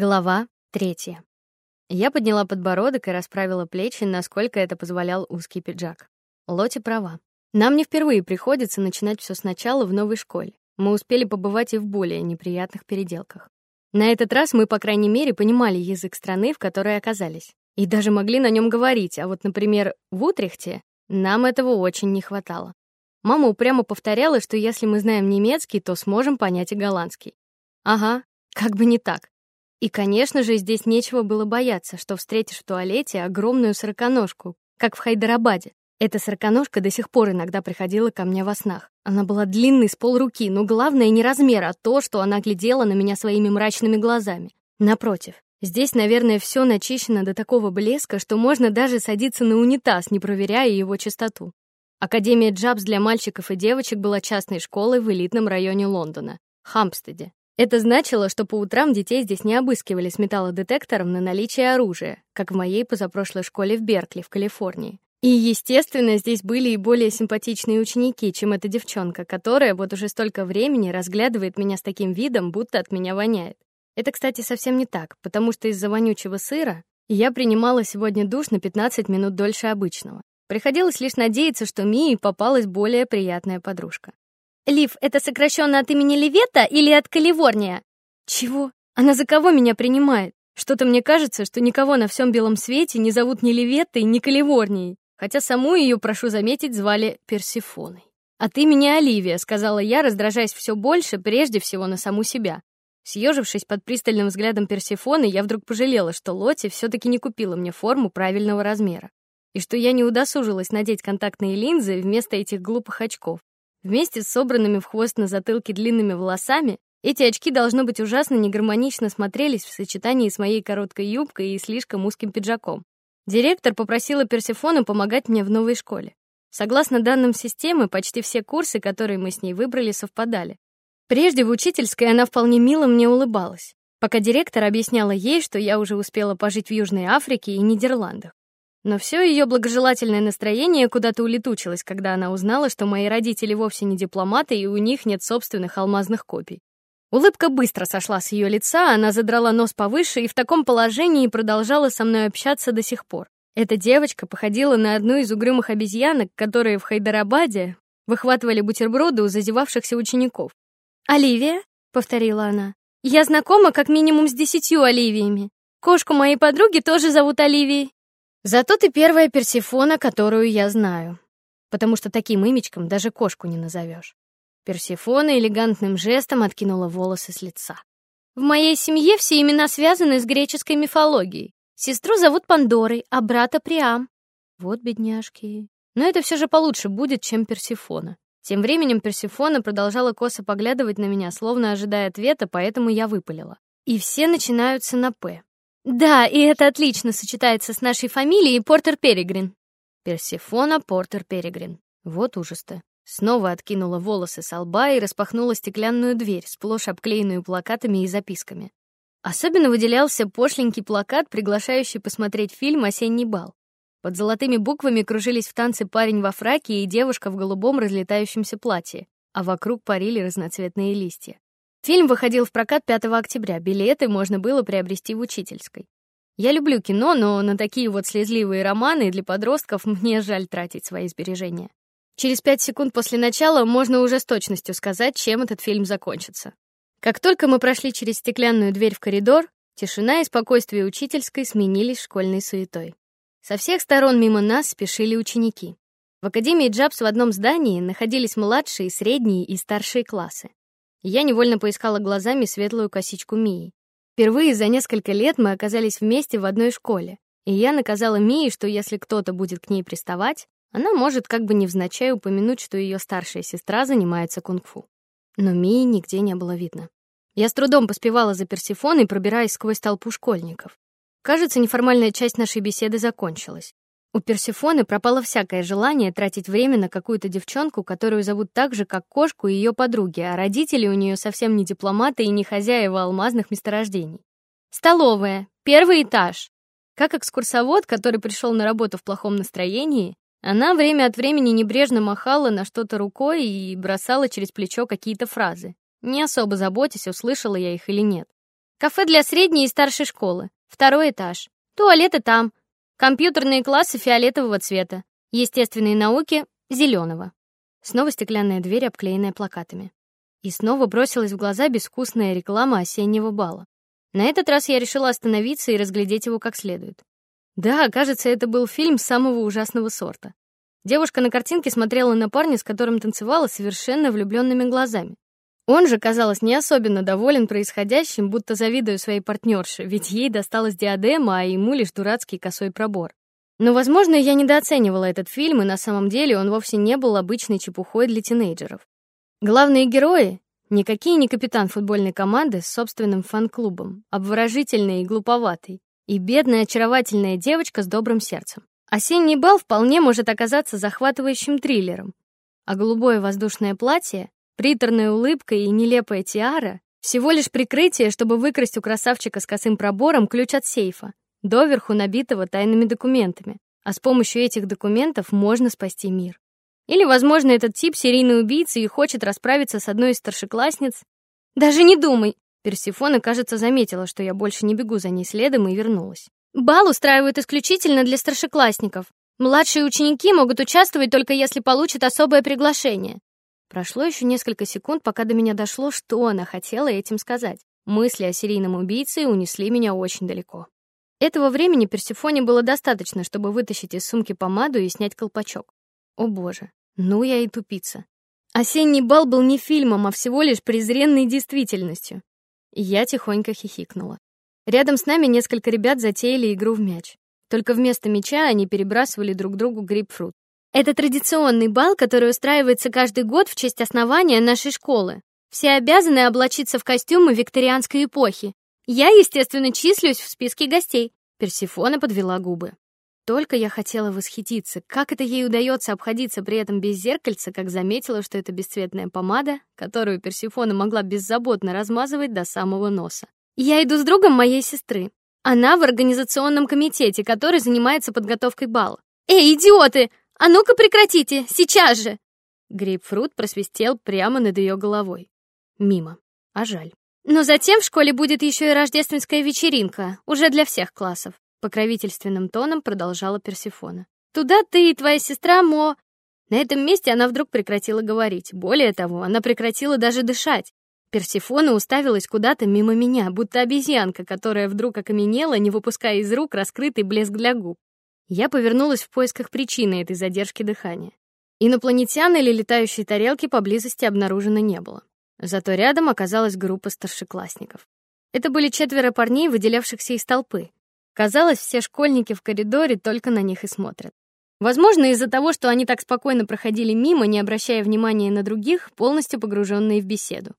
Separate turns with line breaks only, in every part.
Глава третья. Я подняла подбородок и расправила плечи, насколько это позволял узкий пиджак. Лоти права. Нам не впервые приходится начинать все сначала в новой школе. Мы успели побывать и в более неприятных переделках. На этот раз мы, по крайней мере, понимали язык страны, в которой оказались, и даже могли на нем говорить. А вот, например, в Утрехте нам этого очень не хватало. Мама упрямо повторяла, что если мы знаем немецкий, то сможем понять и голландский. Ага, как бы не так. И, конечно же, здесь нечего было бояться, что встретишь в туалете огромную сороконожку, как в Хайдарабаде. Эта сороконожка до сих пор иногда приходила ко мне во снах. Она была длинной с полруки, но главное не размер, а то, что она глядела на меня своими мрачными глазами. Напротив, здесь, наверное, все начищено до такого блеска, что можно даже садиться на унитаз, не проверяя его чистоту. Академия Джабс для мальчиков и девочек была частной школой в элитном районе Лондона, Хампстеде. Это значило, что по утрам детей здесь не обыскивали с металлодетектором на наличие оружия, как в моей позапрошлой школе в Беркли, в Калифорнии. И, естественно, здесь были и более симпатичные ученики, чем эта девчонка, которая вот уже столько времени разглядывает меня с таким видом, будто от меня воняет. Это, кстати, совсем не так, потому что из-за вонючего сыра я принимала сегодня душ на 15 минут дольше обычного. Приходилось лишь надеяться, что Мии попалась более приятная подружка.
Лив, это сокращенно от имени Левета или от Калифорния?
Чего? Она за кого меня принимает? Что-то мне кажется, что никого на всем белом свете не зовут ни Леветтой, ни Калифорнией, хотя саму ее, прошу заметить, звали Персефоной. От имени Оливия, сказала я, раздражаясь все больше, прежде всего на саму себя. Съежившись под пристальным взглядом Персефоны, я вдруг пожалела, что Лоти все таки не купила мне форму правильного размера, и что я не удосужилась надеть контактные линзы вместо этих глупых очков. Вместе с собранными в хвост на затылке длинными волосами, эти очки должно быть ужасно негармонично смотрелись в сочетании с моей короткой юбкой и слишком узким пиджаком. Директор попросила Персефону помогать мне в новой школе. Согласно данным системы, почти все курсы, которые мы с ней выбрали, совпадали. Прежде в учительской она вполне мило мне улыбалась, пока директор объясняла ей, что я уже успела пожить в Южной Африке и Нидерландах. Но все ее благожелательное настроение куда-то улетучилось, когда она узнала, что мои родители вовсе не дипломаты и у них нет собственных алмазных копий. Улыбка быстро сошла с ее лица, она задрала нос повыше и в таком положении продолжала со мной общаться до сих пор. Эта девочка походила на одну из угрюмых обезьянок, которые в Хайдарабаде выхватывали бутерброды у зазевавшихся учеников.
"Оливия?" повторила она. "Я знакома как минимум с десятью Оливиями. Кошку моей подруги тоже зовут Оливией.
Зато ты первая Персефона, которую я знаю, потому что таким имечком даже кошку не назовешь. Персефона элегантным жестом откинула волосы с лица.
В моей семье все имена связаны с греческой мифологией. Сестру зовут Пандорой, а брата Приам.
Вот бедняжки. Но это все же получше будет, чем Персефона. Тем временем Персефона продолжала косо поглядывать на меня, словно ожидая ответа, поэтому я выпалила. И все начинаются на П.
Да, и это отлично сочетается с нашей фамилией Портер Перегрин.
Персефона Портер Перегрин. Вот ужас-то. Снова откинула волосы с лба и распахнула стеклянную дверь, сплошь обклеенную плакатами и записками. Особенно выделялся пошленький плакат, приглашающий посмотреть фильм Осенний бал. Под золотыми буквами кружились в танце парень во фраке и девушка в голубом разлетающемся платье, а вокруг парили разноцветные листья. Фильм выходил в прокат 5 октября. Билеты можно было приобрести в учительской. Я люблю кино, но на такие вот слезливые романы для подростков мне жаль тратить свои сбережения. Через пять секунд после начала можно уже с точностью сказать, чем этот фильм закончится. Как только мы прошли через стеклянную дверь в коридор, тишина и спокойствие учительской сменились школьной суетой. Со всех сторон мимо нас спешили ученики. В академии Джабс в одном здании находились младшие, средние и старшие классы. Я невольно поискала глазами светлую косичку Мии. Впервые за несколько лет мы оказались вместе в одной школе, и я наказала Мии, что если кто-то будет к ней приставать, она может как бы невзначай упомянуть, что ее старшая сестра занимается кунг-фу. Но Мии нигде не было видно. Я с трудом поспевала за Персефоной, пробираясь сквозь толпу школьников. Кажется, неформальная часть нашей беседы закончилась. У Персефоны пропало всякое желание тратить время на какую-то девчонку, которую зовут так же, как кошку и ее подруги, а родители у нее совсем не дипломаты и не хозяева алмазных месторождений.
Столовая, первый этаж.
Как экскурсовод, который пришел на работу в плохом настроении, она время от времени небрежно махала на что-то рукой и бросала через плечо какие-то фразы. Не особо заботясь, услышала я их или нет. Кафе для средней и старшей школы. Второй этаж. Туалеты там. Компьютерные классы фиолетового цвета. Естественные науки зеленого. Снова стеклянная дверь, обклеенная плакатами. И снова бросилась в глаза безвкусная реклама осеннего бала. На этот раз я решила остановиться и разглядеть его как следует. Да, кажется, это был фильм самого ужасного сорта. Девушка на картинке смотрела на парня, с которым танцевала совершенно влюбленными глазами. Он же, казалось, не особенно доволен происходящим, будто завидуя своей партнерше, ведь ей досталась диадема, а ему лишь дурацкий косой пробор. Но, возможно, я недооценивала этот фильм, и на самом деле он вовсе не был обычной чепухой для тинейджеров. Главные герои никакие не капитан футбольной команды с собственным фан-клубом, обворожительный и глуповатый, и бедная очаровательная девочка с добрым сердцем. Осенний бал вполне может оказаться захватывающим триллером, а голубое воздушное платье Приторная улыбка и нелепая тиара всего лишь прикрытие, чтобы выкрасть у красавчика с косым пробором ключ от сейфа, доверху набитого тайными документами. А с помощью этих документов можно спасти мир. Или, возможно, этот тип серийный убийца и хочет расправиться с одной из старшеклассниц. Даже не думай. Персефона, кажется, заметила, что я больше не бегу за ней следом и вернулась. Бал устраивают исключительно для старшеклассников. Младшие ученики могут участвовать только если получат особое приглашение. Прошло еще несколько секунд, пока до меня дошло, что она хотела этим сказать. Мысли о серийном убийце унесли меня очень далеко. Этого времени Персефоне было достаточно, чтобы вытащить из сумки помаду и снять колпачок. О боже, ну я и тупица. Осенний бал был не фильмом, а всего лишь презренной действительностью. Я тихонько хихикнула. Рядом с нами несколько ребят затеяли игру в мяч. Только вместо мяча они перебрасывали друг другу грейпфрут. Это традиционный бал, который устраивается каждый год в честь основания нашей школы. Все обязаны облачиться в костюмы викторианской эпохи. Я, естественно, числюсь в списке гостей. Персефона подвела губы. Только я хотела восхититься, как это ей удается обходиться при этом без зеркальца, как заметила, что это бесцветная помада, которую Персефона могла беззаботно размазывать до самого носа. Я иду с другом моей сестры. Она в организационном комитете, который занимается подготовкой бала. Эй, идиоты, а ну-ка прекратите, сейчас же. Грейпфрут просвистел прямо над ее головой. Мимо. А жаль. Но затем в школе будет еще и рождественская вечеринка, уже для всех классов, покровительственным тоном продолжала Персефона. Туда ты и твоя сестра Мо. На этом месте она вдруг прекратила говорить. Более того, она прекратила даже дышать. Персефона уставилась куда-то мимо меня, будто обезьянка, которая вдруг окаменела, не выпуская из рук раскрытый блеск для губ. Я повернулась в поисках причины этой задержки дыхания. Инопланетян или летающей тарелки поблизости обнаружено не было. Зато рядом оказалась группа старшеклассников. Это были четверо парней, выделявшихся из толпы. Казалось, все школьники в коридоре только на них и смотрят. Возможно, из-за того, что они так спокойно проходили мимо, не обращая внимания на других, полностью погруженные в беседу.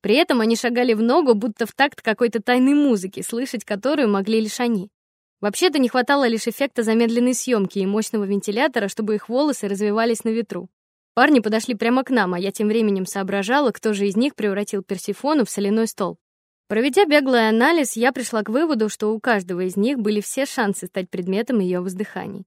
При этом они шагали в ногу, будто в такт какой-то тайной музыки, слышать которую могли лишь они. Вообще-то не хватало лишь эффекта замедленной съемки и мощного вентилятора, чтобы их волосы развивались на ветру. Парни подошли прямо к нам, а я тем временем соображала, кто же из них превратил Персефону в соляной стол. Проведя беглый анализ, я пришла к выводу, что у каждого из них были все шансы стать предметом ее воздыханий.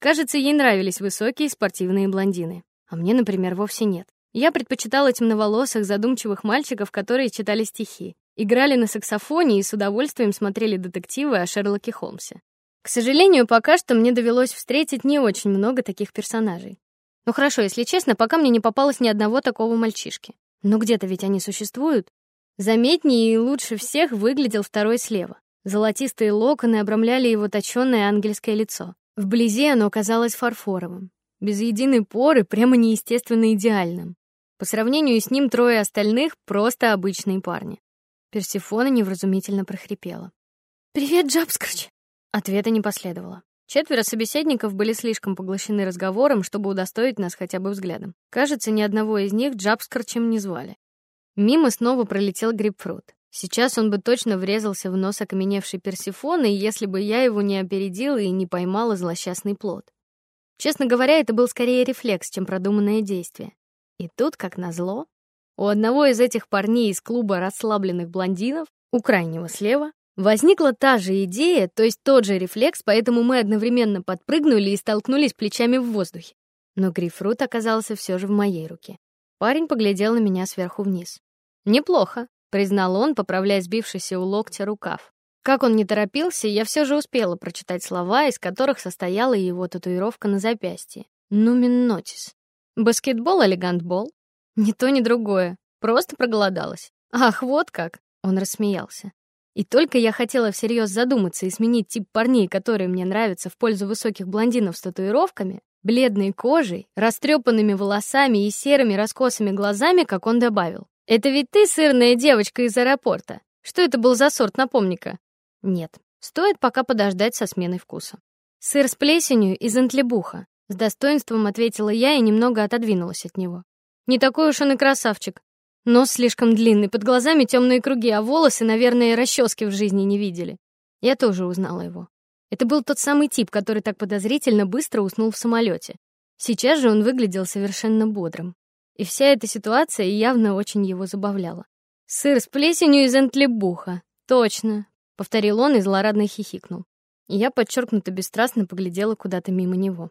Кажется, ей нравились высокие спортивные блондины, а мне, например, вовсе нет. Я предпочитала темноволосых, задумчивых мальчиков, которые читали стихи, играли на саксофоне и с удовольствием смотрели детективы о Шерлоке Холмсе. К сожалению, пока что мне довелось встретить не очень много таких персонажей. Ну хорошо, если честно, пока мне не попалось ни одного такого мальчишки. Но где-то ведь они существуют. Заметнее и лучше всех выглядел второй слева. Золотистые локоны обрамляли его точёное ангельское лицо. Вблизи оно казалось фарфоровым, без единой поры, прямо неестественно идеальным. По сравнению с ним трое остальных просто обычные парни. Персефона невразумительно прохрипела. «Привет, Джабскрч!» Ответа не последовало. Четверо собеседников были слишком поглощены разговором, чтобы удостоить нас хотя бы взглядом. Кажется, ни одного из них Джабскрчем не звали. Мимо снова пролетел грейпфрут. Сейчас он бы точно врезался в нос окаменевшей Персефоны, если бы я его не опередила и не поймала злосчастный плод. Честно говоря, это был скорее рефлекс, чем продуманное действие. И тут, как назло, у одного из этих парней из клуба расслабленных блондинов, у крайнего слева, возникла та же идея, то есть тот же рефлекс, поэтому мы одновременно подпрыгнули и столкнулись плечами в воздухе. Но грейпфрут оказался все же в моей руке. Парень поглядел на меня сверху вниз. Неплохо. признал он, поправляя сбившийся у локтя рукав. Как он не торопился, я все же успела прочитать слова, из которых состояла его татуировка на запястье. Нумен нотис. Баскетбол или гандбол? Ни то, ни другое. Просто проголодалась. Ах, вот как. Он рассмеялся. И только я хотела всерьез задуматься и сменить тип парней, которые мне нравятся, в пользу высоких блондинов с татуировками, бледной кожей, растрепанными волосами и серыми раскосыми глазами, как он добавил: "Это ведь ты сырная девочка из аэропорта. Что это был за сорт, напомни-ка?" Нет, стоит пока подождать со сменой вкуса. Сыр с плесенью из антлебуха, с достоинством ответила я и немного отодвинулась от него. Не такой уж он и красавчик. Нос слишком длинный, под глазами темные круги, а волосы, наверное, расчески в жизни не видели. Я тоже узнала его. Это был тот самый тип, который так подозрительно быстро уснул в самолете. Сейчас же он выглядел совершенно бодрым. И вся эта ситуация явно очень его забавляла. Сыр с плесенью из энтлебуха. Точно, повторил он и злорадно хихикнул. я подчеркнуто бесстрастно поглядела куда-то мимо него.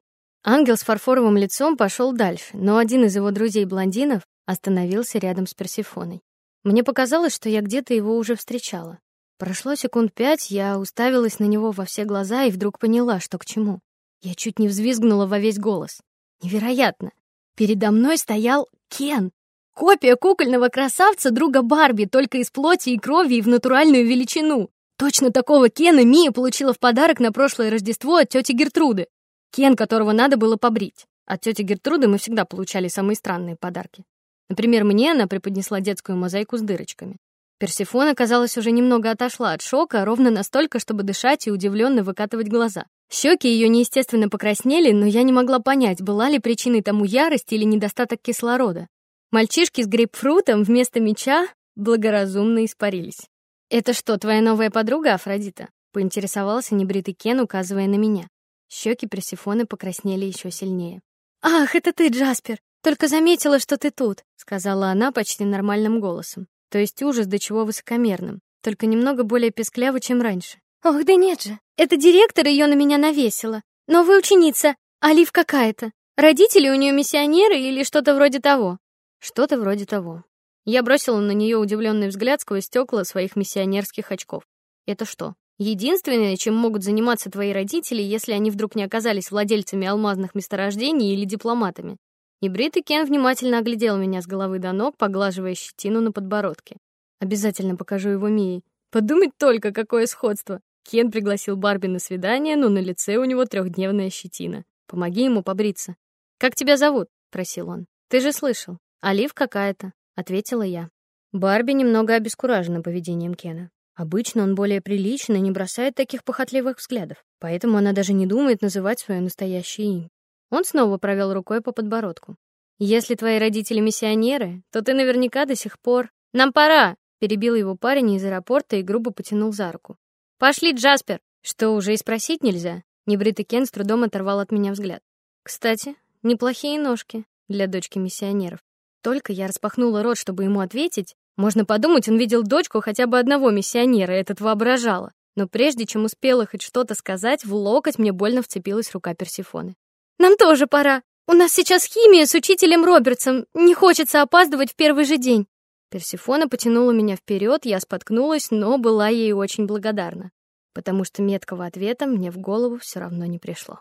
Ангел с фарфоровым лицом пошел дальше, но один из его друзей-блондинов остановился рядом с Персефоной. Мне показалось, что я где-то его уже встречала. Прошло секунд пять, я уставилась на него во все глаза и вдруг поняла, что к чему. Я чуть не взвизгнула во весь голос. Невероятно. Передо мной стоял Кен. Копия кукольного красавца друга Барби, только из плоти и крови и в натуральную величину. Точно такого Кена Мия получила в подарок на прошлое Рождество от тети Гертруды. Кен, которого надо было побрить. От тети Гертруды мы всегда получали самые странные подарки. Например, мне она преподнесла детскую мозаику с дырочками. Персефона, казалось, уже немного отошла от шока, ровно настолько, чтобы дышать и удивленно выкатывать глаза. Щеки ее неестественно покраснели, но я не могла понять, была ли причиной тому ярость или недостаток кислорода. Мальчишки с грейпфрутом вместо меча благоразумно испарились. Это что, твоя новая подруга Афродита? поинтересовался небритый Кен, указывая на меня. Щеки Персефоны покраснели еще сильнее. Ах, это ты, Джаспер. Только заметила, что ты тут, сказала она почти нормальным голосом. То есть ужас до чего высокомерным, только немного более песклявый, чем раньше. Ох, да нет же. Это директор ее на меня навесила. Новая ученица, Алив какая-то. Родители у нее миссионеры или что-то вроде того. Что-то вроде того. Я бросила на нее удивленный взгляд сквозь стекла своих миссионерских очков. Это что? Единственное, чем могут заниматься твои родители, если они вдруг не оказались владельцами алмазных месторождений или дипломатами. И бритый Кен внимательно оглядел меня с головы до ног, поглаживая щетину на подбородке. Обязательно покажу его Мии. Подумать только, какое сходство. Кен пригласил Барби на свидание, но на лице у него трехдневная щетина. Помоги ему побриться. Как тебя зовут? просил он. Ты же слышал. Олив какая-то, ответила я. Барби немного обескуражена поведением Кена. Обычно он более приличный и не бросает таких похотливых взглядов, поэтому она даже не думает называть свое настоящее имя. Он снова провел рукой по подбородку. Если твои родители миссионеры, то ты наверняка до сих пор. Нам пора, перебил его парень из аэропорта и грубо потянул за руку. Пошли, Джаспер. Что уже и спросить нельзя. Небритый Кен с трудом оторвал от меня взгляд. Кстати, неплохие ножки для дочки миссионеров. Только я распахнула рот, чтобы ему ответить, можно подумать, он видел дочку хотя бы одного миссионера, этот воображала. Но прежде чем успела хоть что-то сказать, в локоть мне больно вцепилась рука Персефоны. Нам тоже пора. У нас сейчас химия с учителем Робертсом. Не хочется опаздывать в первый же день. Персефона потянула меня вперед, я споткнулась, но была ей очень благодарна, потому что меткого ответа мне в голову все равно не пришло.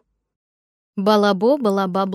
Балабо балаба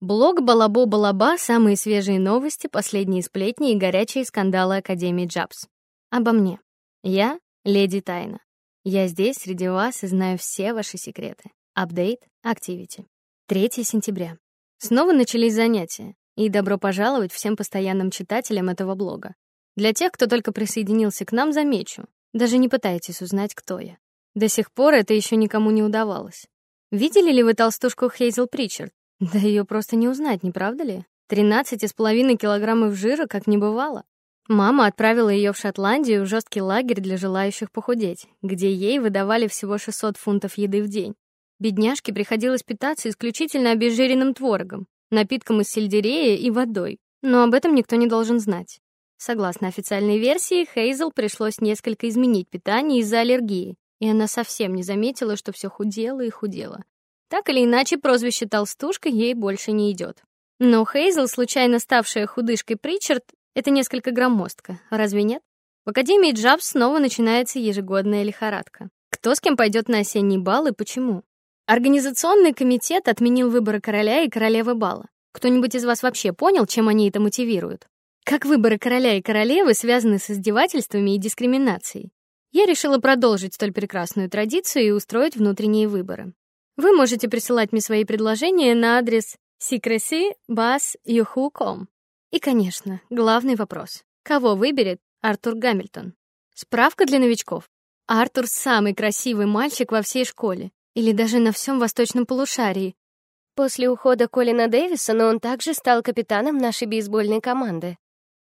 блог. Блог Балабо Балаба самые свежие новости, последние сплетни и горячие скандалы Академии Джабс. Обо мне. Я леди Тайна. Я здесь среди вас и знаю все ваши секреты. Апдейт, активити. 3 сентября. Снова начались занятия, и добро пожаловать всем постоянным читателям этого блога. Для тех, кто только присоединился к нам, замечу, даже не пытайтесь узнать, кто я. До сих пор это еще никому не удавалось. Видели ли вы толстушку Хейзел Причард? Да ее просто не узнать, не правда ли? Тринадцать с половиной килограммов жира, как не бывало. Мама отправила ее в Шотландию в жесткий лагерь для желающих похудеть, где ей выдавали всего 600 фунтов еды в день. Бедняжке приходилось питаться исключительно обезжиренным творогом, напитком из сельдерея и водой, но об этом никто не должен знать. Согласно официальной версии, Хейзел пришлось несколько изменить питание из-за аллергии, и она совсем не заметила, что все худела и худела. Так или иначе, прозвище толстушка ей больше не идет. Но Хейзел, случайно ставшая худышкой Причард, Это несколько громоздко, разве нет? В Академии Джабс снова начинается ежегодная лихорадка. Кто с кем пойдет на осенний бал и почему? Организационный комитет отменил выборы короля и королевы бала. Кто-нибудь из вас вообще понял, чем они это мотивируют? Как выборы короля и королевы связаны с издевательствами и дискриминацией? Я решила продолжить столь прекрасную традицию и устроить внутренние выборы. Вы можете присылать мне свои предложения на адрес secrecy@yahoo.com. И, конечно, главный вопрос: кого выберет Артур Гамильтон? Справка для новичков. Артур самый красивый мальчик во всей школе или даже на всем восточном полушарии.
После ухода Колина Дэвисона он также стал капитаном нашей бейсбольной команды.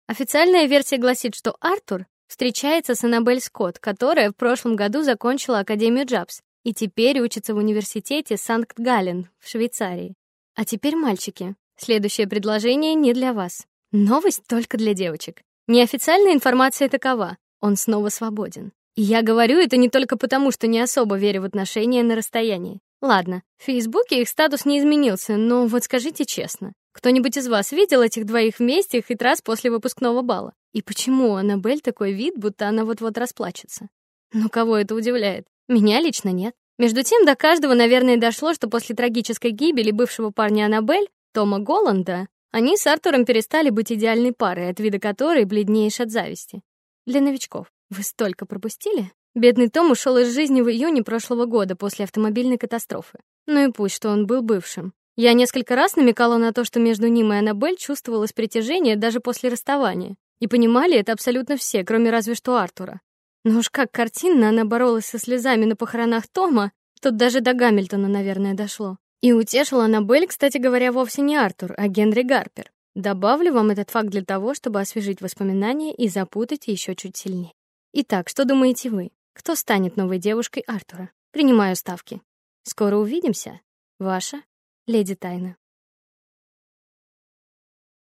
Официальная версия гласит, что Артур встречается с Аннабель Скотт, которая в прошлом году закончила Академию Джабс и теперь учится в университете Санкт-Галлен в Швейцарии. А теперь, мальчики, следующее предложение не для вас. Новость только для девочек. Неофициальная информация такова: он снова свободен. И я говорю это не только потому, что не особо верю в отношения на расстоянии. Ладно, в Фейсбуке их статус не изменился, но вот скажите честно, кто-нибудь из вас видел этих двоих вместе хоть раз после выпускного бала? И почему у Аннабель такой вид, будто она вот-вот расплачется? Ну кого это удивляет? Меня лично нет. Между тем до каждого, наверное, дошло, что после трагической гибели бывшего парня Аннабель, Тома Голланда, они с Артуром перестали быть идеальной парой, от вида которой бледнеешь от зависти. Для новичков. Вы столько пропустили? Бедный Том ушел из жизни в июне прошлого года после автомобильной катастрофы. Ну и пусть, что он был бывшим. Я несколько раз намекала на то, что между ним и Аннабель чувствовалось притяжение даже после расставания. И понимали это абсолютно все, кроме разве что Артура. Но уж как картинно она боролась со слезами на похоронах Тома, тут даже до Гамильтона, наверное, дошло. И утешила Аннабель, кстати говоря, вовсе не Артур, а Генри Гарпер. Добавлю вам этот факт для того, чтобы освежить воспоминания и запутать еще чуть сильнее. Итак, что думаете вы? Кто станет новой девушкой Артура? Принимаю ставки. Скоро увидимся. Ваша леди Тайна.